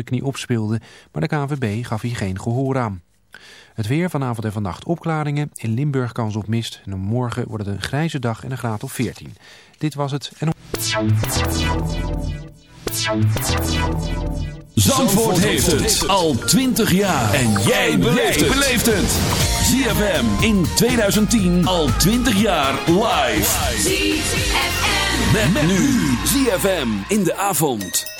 zijn knie opspeelde, maar de KNVB gaf hier geen gehoor aan. Het weer vanavond en vannacht opklaringen. In Limburg kans op mist. En morgen wordt het een grijze dag en een graad of 14. Dit was het. En... Zandvoort heeft het al 20 jaar. En jij beleeft het. ZFM in 2010 al 20 jaar live. ZFM. Met, met nu. ZFM in de avond.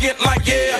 Get like yeah.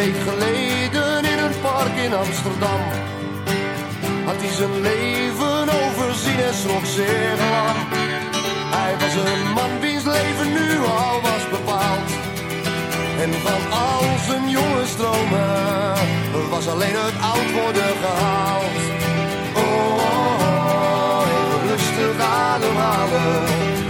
Week geleden in een park in Amsterdam had hij zijn leven overzien en schrok zeer lang. Hij was een man wiens leven nu al was bepaald. En van al zijn jonge stromen was alleen het oud worden gehaald. Oh, oh, oh rustig ademhalen.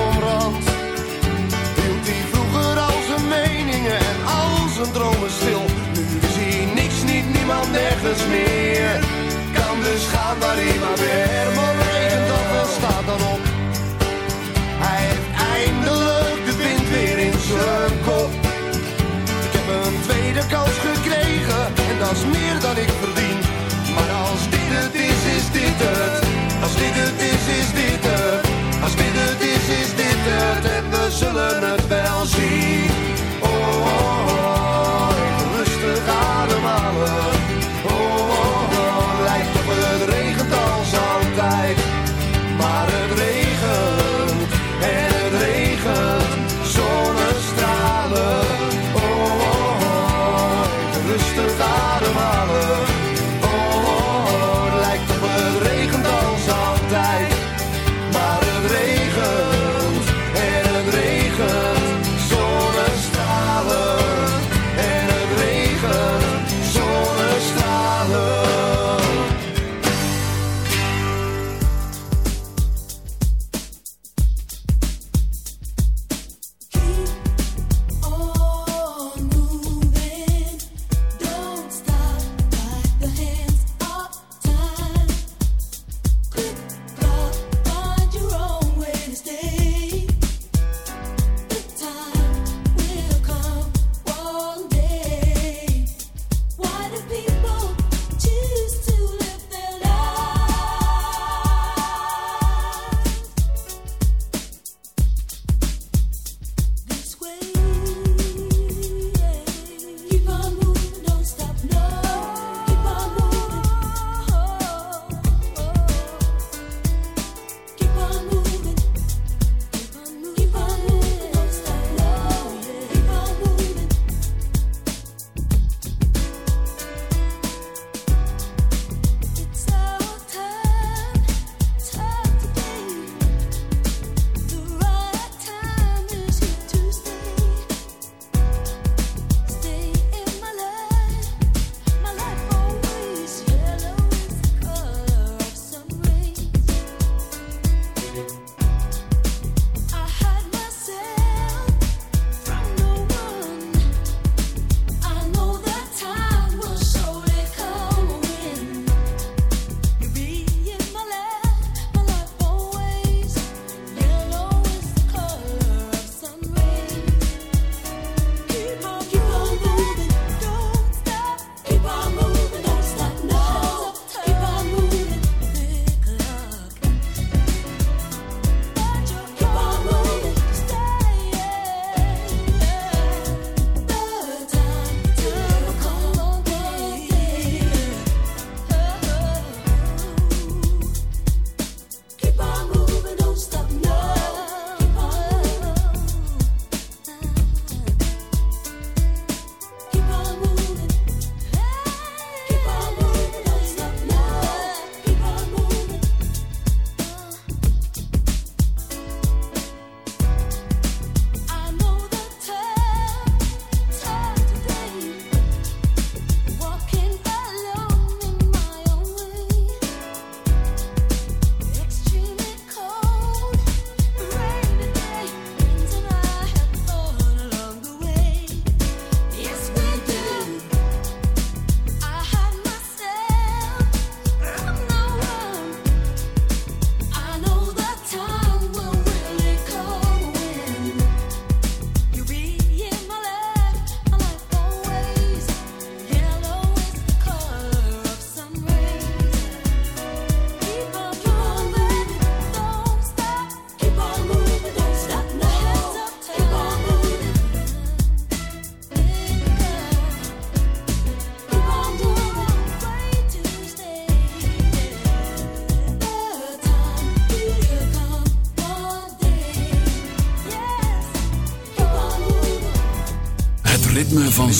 Kan dus gaan waar hij maar.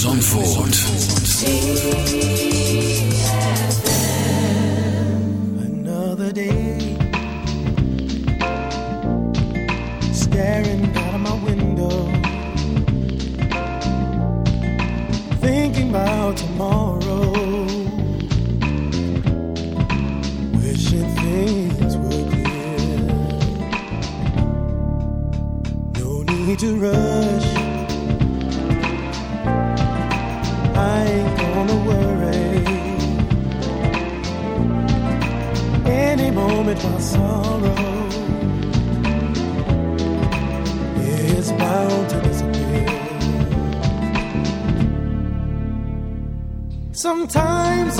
Zandvoort.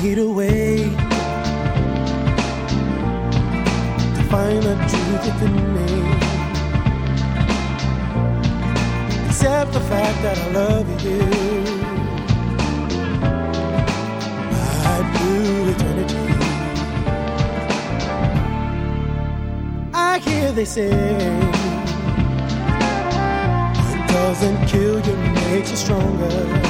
I need a way to find the truth within me. Except the fact that I love you. Right through eternity. I hear they say what doesn't kill you makes you stronger.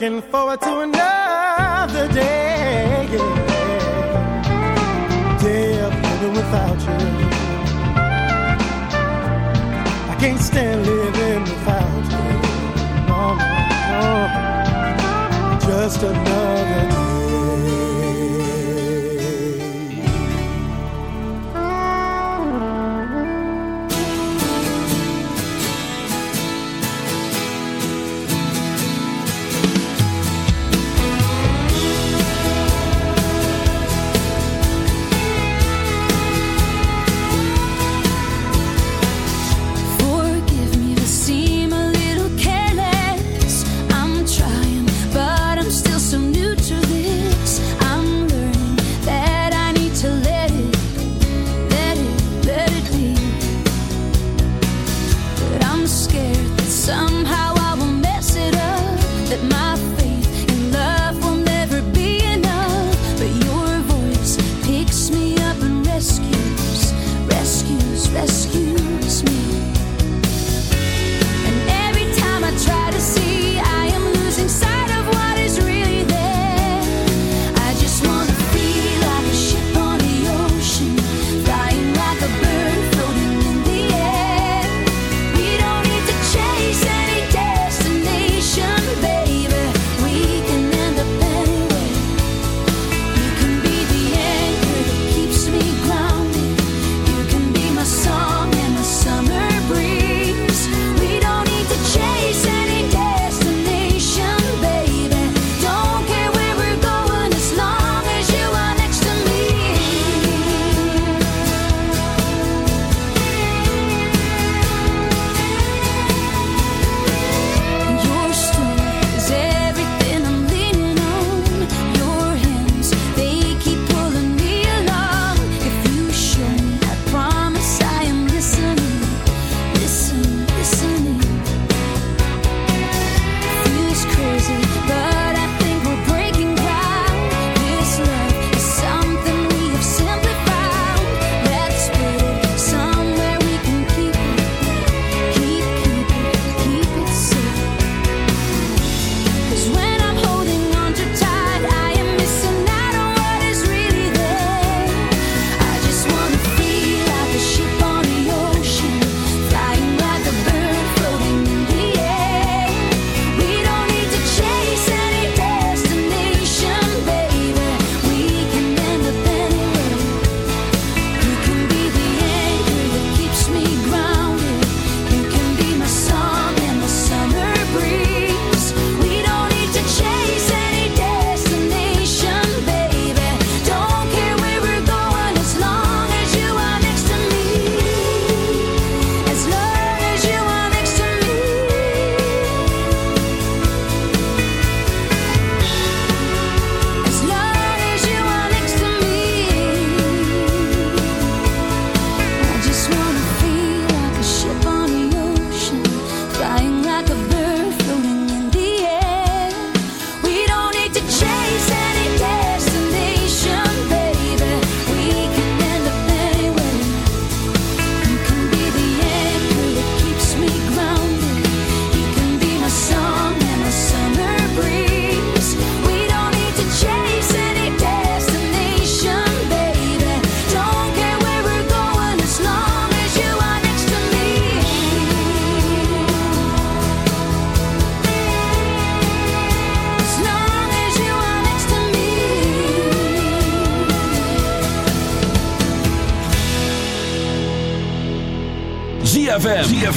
Looking forward to another day. Day of living without you. I can't stand living without you. Just another day.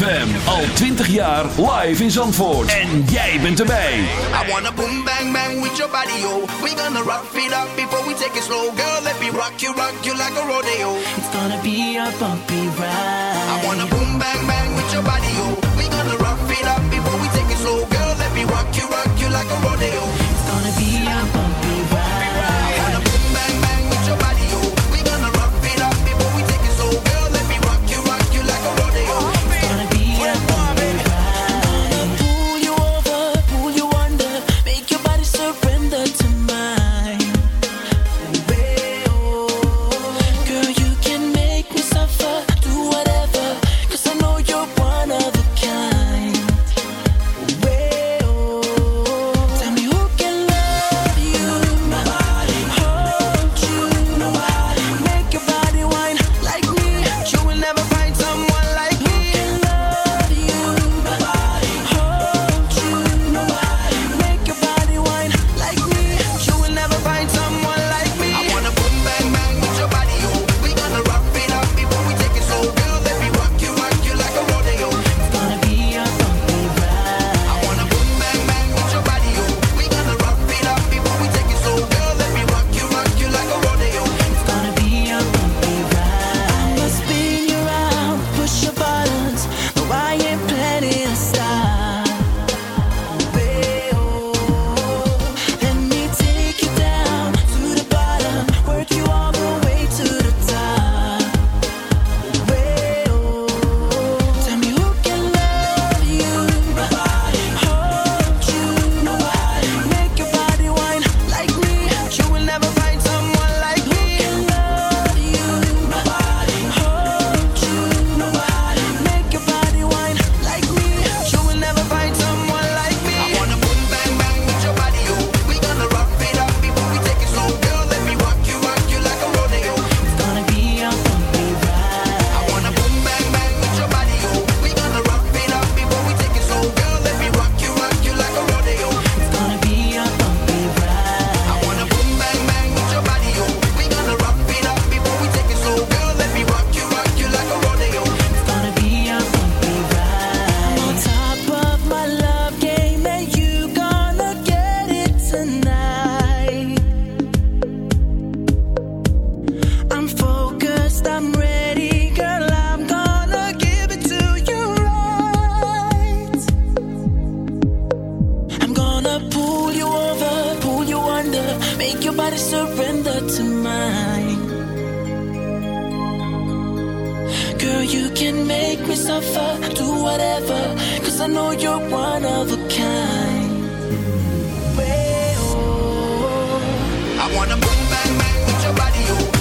ZFM. Al 20 jaar live in Zandvoort. En jij bent erbij. I wanna boom bang bang with your body, yo. We gonna rock it up before we take it slow. Girl, let me rock you, rock you like a rodeo. It's gonna be a bumpy ride. I wanna boom bang bang with your body, yo. We gonna rock it up before we take it slow. Girl, let me rock you, rock you like a rodeo. It's gonna be a bumpy ride. wanna boom bang bang with your body, oh.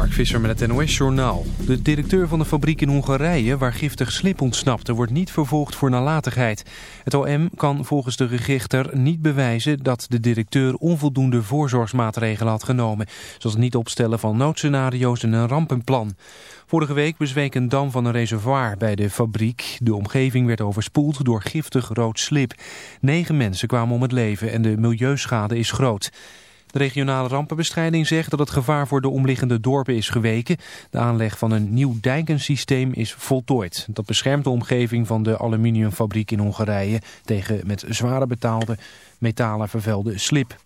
Mark Visser met het NOS-journaal. De directeur van de fabriek in Hongarije, waar giftig slip ontsnapte, wordt niet vervolgd voor nalatigheid. Het OM kan volgens de register niet bewijzen dat de directeur onvoldoende voorzorgsmaatregelen had genomen. Zoals het niet opstellen van noodscenario's en een rampenplan. Vorige week bezweek een dam van een reservoir bij de fabriek. De omgeving werd overspoeld door giftig rood slip. Negen mensen kwamen om het leven en de milieuschade is groot. De regionale rampenbestrijding zegt dat het gevaar voor de omliggende dorpen is geweken. De aanleg van een nieuw dijkensysteem is voltooid. Dat beschermt de omgeving van de aluminiumfabriek in Hongarije tegen met zware betaalde metalen vervuilde slip.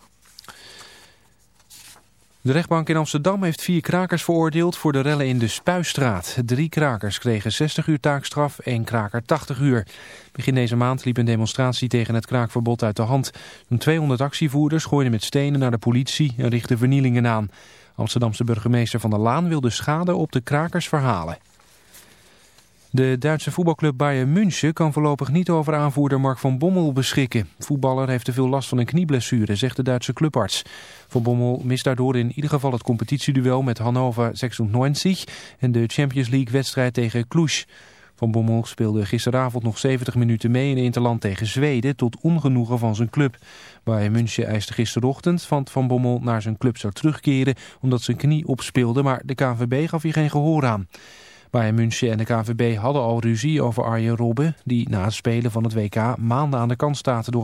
De rechtbank in Amsterdam heeft vier krakers veroordeeld voor de rellen in de Spuistraat. Drie krakers kregen 60 uur taakstraf, één kraker 80 uur. Begin deze maand liep een demonstratie tegen het kraakverbod uit de hand. Zo'n 200 actievoerders gooiden met stenen naar de politie en richtten vernielingen aan. Amsterdamse burgemeester Van der Laan wil de schade op de krakers verhalen. De Duitse voetbalclub Bayern München kan voorlopig niet over aanvoerder Mark van Bommel beschikken. Voetballer heeft te veel last van een knieblessure, zegt de Duitse clubarts. Van Bommel mist daardoor in ieder geval het competitieduel met Hannover 96 en de Champions League wedstrijd tegen Cluj. Van Bommel speelde gisteravond nog 70 minuten mee in Interland tegen Zweden tot ongenoegen van zijn club. Bayern München eiste gisterochtend van Van Bommel naar zijn club zou terugkeren omdat zijn knie opspeelde, maar de KNVB gaf hier geen gehoor aan. Bayern München en de KNVB hadden al ruzie over Arjen Robben, die na het spelen van het WK maanden aan de kant staat door